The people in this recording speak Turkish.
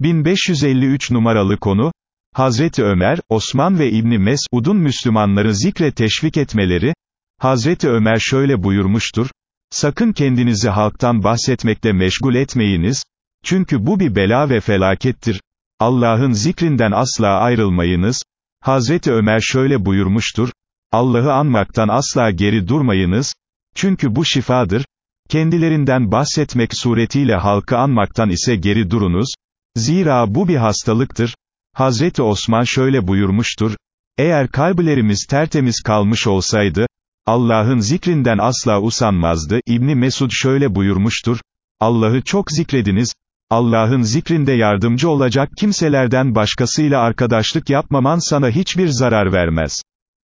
1553 numaralı konu, Hazreti Ömer, Osman ve İbni Mesud'un Müslümanları zikre teşvik etmeleri, Hazreti Ömer şöyle buyurmuştur, sakın kendinizi halktan bahsetmekle meşgul etmeyiniz, çünkü bu bir bela ve felakettir, Allah'ın zikrinden asla ayrılmayınız, Hazreti Ömer şöyle buyurmuştur, Allah'ı anmaktan asla geri durmayınız, çünkü bu şifadır, kendilerinden bahsetmek suretiyle halkı anmaktan ise geri durunuz, zira bu bir hastalıktır, Hazreti Osman şöyle buyurmuştur, eğer kalplerimiz tertemiz kalmış olsaydı, Allah'ın zikrinden asla usanmazdı, İbni Mesud şöyle buyurmuştur, Allah'ı çok zikrediniz, Allah'ın zikrinde yardımcı olacak kimselerden başkasıyla arkadaşlık yapmaman sana hiçbir zarar vermez.